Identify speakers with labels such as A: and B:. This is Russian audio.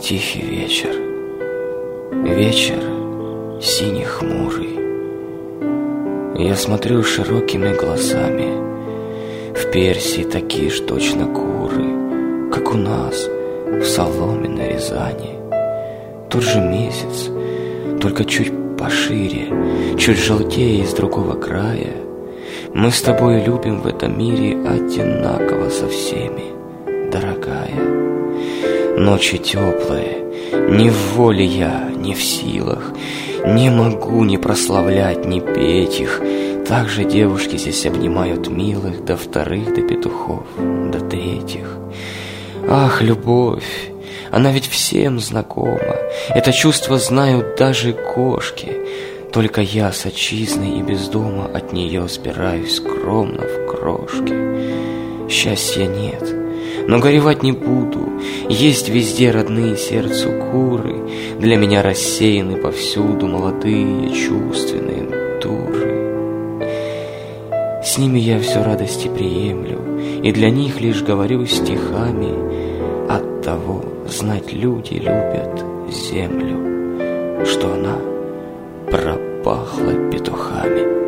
A: Тихий вечер, вечер синий хмурый. Я смотрю широкими глазами. В Персии такие ж точно куры Как у нас в соломе на Рязани. Тот же месяц, только чуть пошире Чуть желтее из другого края. Мы с тобой любим в этом мире Одинаково со всеми, дорогая Ночи теплые, не в воле я, не в силах не могу ни прославлять, ни петь их. Также девушки здесь обнимают милых, до вторых, до петухов, до третьих. Ах, любовь, она ведь всем знакома. Это чувство знают даже кошки. Только я с отчизной и без дома от нее сбираюсь скромно в крошки. Счастья нет, но горевать не буду. Есть везде родные сердцу куры, Для меня рассеяны повсюду молодые чувственные дуры. С ними я все радости приемлю, И для них лишь говорю стихами. От того знать люди любят землю, Что она пропахла петухами.